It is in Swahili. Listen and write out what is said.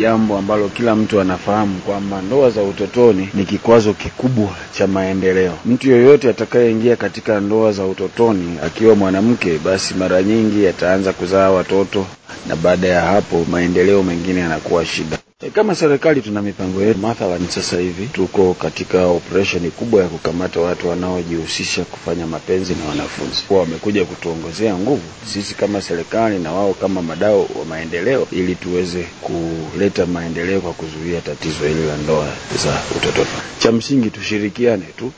jambo ambalo kila mtu anafahamu kwamba ndoa za utotoni ni kikwazo kikubwa cha maendeleo. Mtu yoyote atakayeingia katika ndoa za utotoni akiwa mwanamke, basi mara nyingi ataanza kuzaa watoto na baada ya hapo maendeleo mengine yanakuwa shida. E, kama serikali tuna mipango yetu. Mathalani sasa hivi tuko katika operesheni kubwa ya kukamata watu wanaojihusisha kufanya mapenzi na wanafunzi. Kwa wamekuja kutuongozea nguvu sisi kama serikali na wao kama madau wa maendeleo, ili tuweze kuleta maendeleo kwa kuzuia tatizo hili la ndoa za utotoni. Cha msingi tushirikiane tu.